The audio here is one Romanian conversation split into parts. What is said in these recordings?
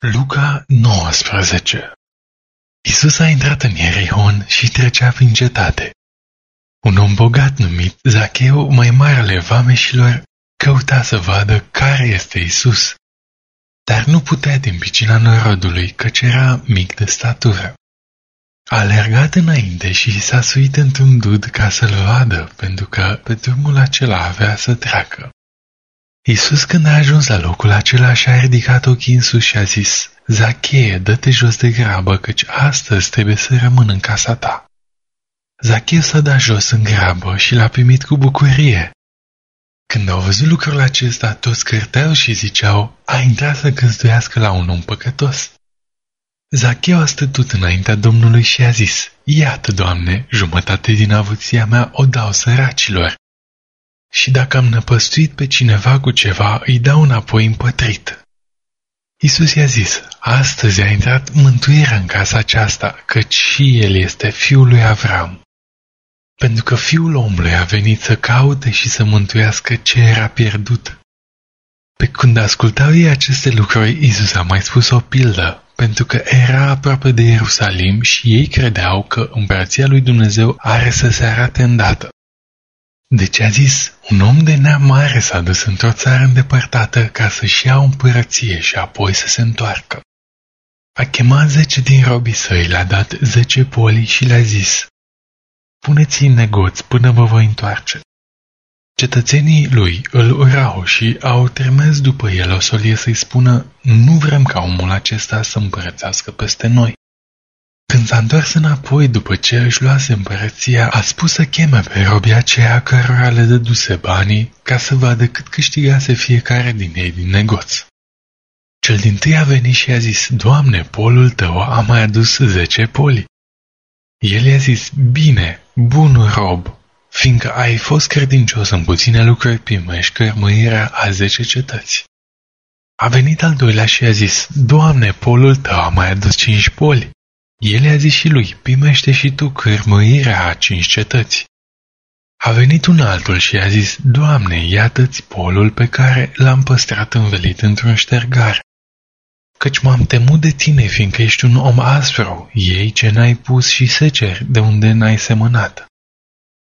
Luca 19 Isus a intrat în Ierihon și trecea prin cetate. Un om bogat numit Zacheu, mai marele vameșilor, căuta să vadă care este Isus, dar nu putea din picina norodului, căci era mic de statură. A alergat înainte și s-a suit într-un dud ca să-l vadă, pentru că pe drumul acela avea să treacă. Iisus când a ajuns la locul acela și-a ridicat ochii în sus și a zis, Zacheie, dă-te jos de grabă, căci astăzi trebuie să rămân în casa ta. Zacheu s-a dat jos în grabă și l-a primit cu bucurie. Când au văzut lucrul acesta, toți cârteau și ziceau, a intrat să găzduiască la un om păcătos. Zacheu a stătut înaintea Domnului și a zis, Iată, Doamne, jumătate din avuția mea o dau săracilor. Și dacă am năpăstuit pe cineva cu ceva, îi dau înapoi împătrit. Isus i-a zis, astăzi a intrat mântuirea în casa aceasta, căci și el este fiul lui Avram. Pentru că fiul omului a venit să caute și să mântuiască ce era pierdut. Pe când ascultau ei aceste lucruri, Isus a mai spus o pildă, pentru că era aproape de Ierusalim și ei credeau că împărăția lui Dumnezeu are să se arate îndată. Deci a zis, un om de neam mare s-a dus într-o țară îndepărtată ca să-și ia o împărăție și apoi să se întoarcă. A chemat zece din robii săi, le-a dat zece poli și le-a zis, Puneți în negoți până vă voi întoarce. Cetățenii lui îl urau și au trimis după el o solie să-i spună, nu vrem ca omul acesta să împărățească peste noi. Când s-a întors înapoi după ce își luase împărăția, a spus să cheme pe robii aceea cărora le dăduse banii ca să vadă cât câștigase fiecare din ei din negoț. Cel din tâi a venit și a zis, Doamne, polul tău a mai adus zece poli. El i-a zis, bine, bun rob, fiindcă ai fost credincios în puține lucruri primești cărmâirea a zece cetăți. A venit al doilea și a zis, Doamne, polul tău a mai adus cinci poli. El i-a zis și lui, primește și tu cărmâirea a cinci cetăți. A venit un altul și i-a zis, Doamne, iată-ți polul pe care l-am păstrat învelit într-un ștergar. Căci m-am temut de tine, fiindcă ești un om aspru, ei ce n-ai pus și seceri de unde n-ai semănat.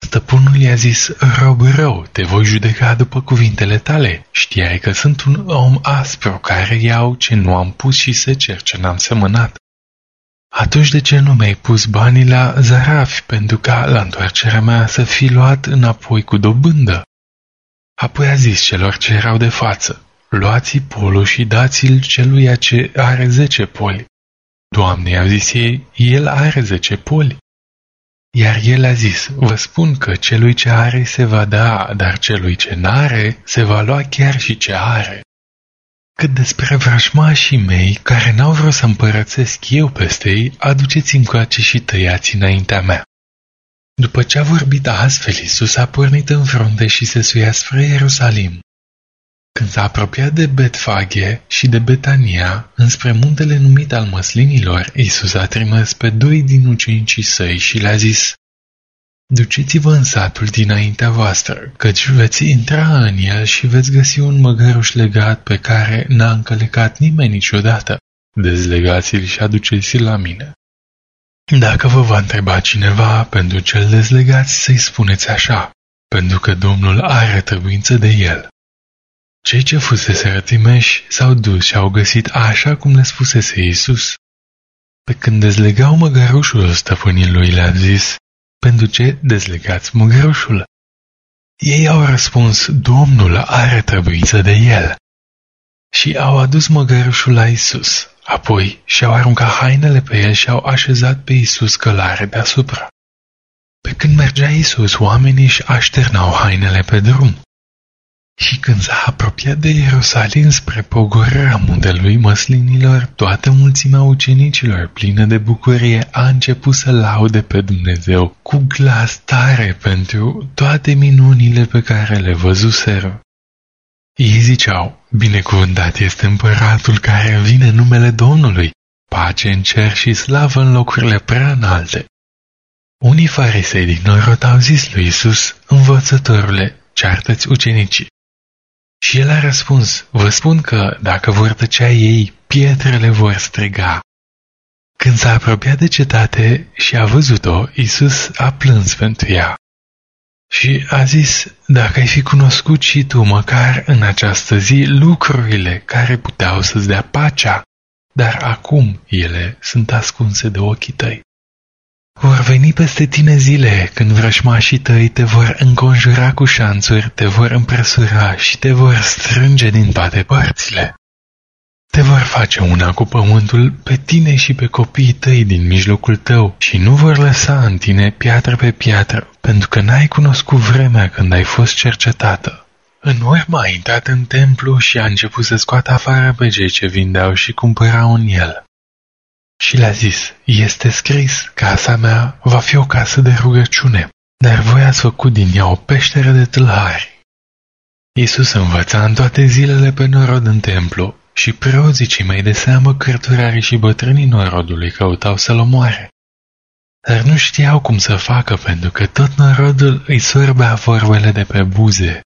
Stăpânul i-a zis, rob rău, te voi judeca după cuvintele tale. Știai că sunt un om aspru care iau ce nu am pus și secer ce n-am semănat. Atunci de ce nu mi-ai pus banii la zarafi pentru ca la întoarcerea mea să fi luat înapoi cu dobândă? Apoi a zis celor ce erau de față, luați polul și dați-l celuia ce are zece poli. Doamne, i-au zis ei, el are zece poli. Iar el a zis, vă spun că celui ce are se va da, dar celui ce n-are se va lua chiar și ce are. Cât despre vrăjmașii mei, care n-au vrut să împărățesc eu peste ei, aduceți-mi coace și tăiați înaintea mea. După ce a vorbit astfel, Iisus a pornit în frunte și se suia spre Ierusalim. Când s-a apropiat de Betfage și de Betania, înspre muntele numit al măslinilor, Iisus a trimis pe doi din ucenicii săi și le-a zis, Duceți-vă în satul dinaintea voastră, căci veți intra în el și veți găsi un măgăruș legat pe care n-a încălecat nimeni niciodată. Dezlegați-l și aduceți-l la mine. Dacă vă va întreba cineva pentru cel dezlegați, să-i spuneți așa, pentru că Domnul are trebuință de el. Cei ce fusese rătimeși s-au dus și au găsit așa cum le spusese Iisus. Pe când dezlegau măgărușul stăpânii lui le-a zis, pentru ce dezlegați măgărușul? Ei au răspuns, Domnul are trebuință de el. Și au adus măgărușul la Isus. Apoi și-au aruncat hainele pe el și au așezat pe Isus călare deasupra. Pe când mergea Isus, oamenii își așternau hainele pe drum. Și când s-a apropiat de Ierusalim spre pogorârea muntelui măslinilor, toată mulțimea ucenicilor plină de bucurie a început să laude pe Dumnezeu cu glas tare pentru toate minunile pe care le văzuseră. Ei ziceau, binecuvântat este împăratul care vine în numele Domnului, pace în cer și slavă în locurile prea înalte. Unii farisei din norod au zis lui Isus, învățătorule, ceartă-ți ucenicii. Și el a răspuns, vă spun că dacă vor tăcea ei, pietrele vor striga. Când s-a apropiat de cetate și a văzut-o, Isus a plâns pentru ea. Și a zis, dacă ai fi cunoscut și tu măcar în această zi lucrurile care puteau să-ți dea pacea, dar acum ele sunt ascunse de ochii tăi. Vor veni peste tine zile când vrășmașii tăi te vor înconjura cu șanțuri, te vor împresura și te vor strânge din toate părțile. Te vor face una cu pământul pe tine și pe copiii tăi din mijlocul tău și nu vor lăsa în tine piatră pe piatră, pentru că n-ai cunoscut vremea când ai fost cercetată. În urmă a intrat în templu și a început să scoată afară pe cei ce vindeau și cumpărau în el. Și le-a zis, este scris, casa mea va fi o casă de rugăciune, dar voi ați făcut din ea o peșteră de tâlhari. Iisus învăța în toate zilele pe norod în templu și preoții cei mai de seamă cărturarii și bătrânii norodului căutau să-l omoare. Dar nu știau cum să facă pentru că tot norodul îi sorbea vorbele de pe buze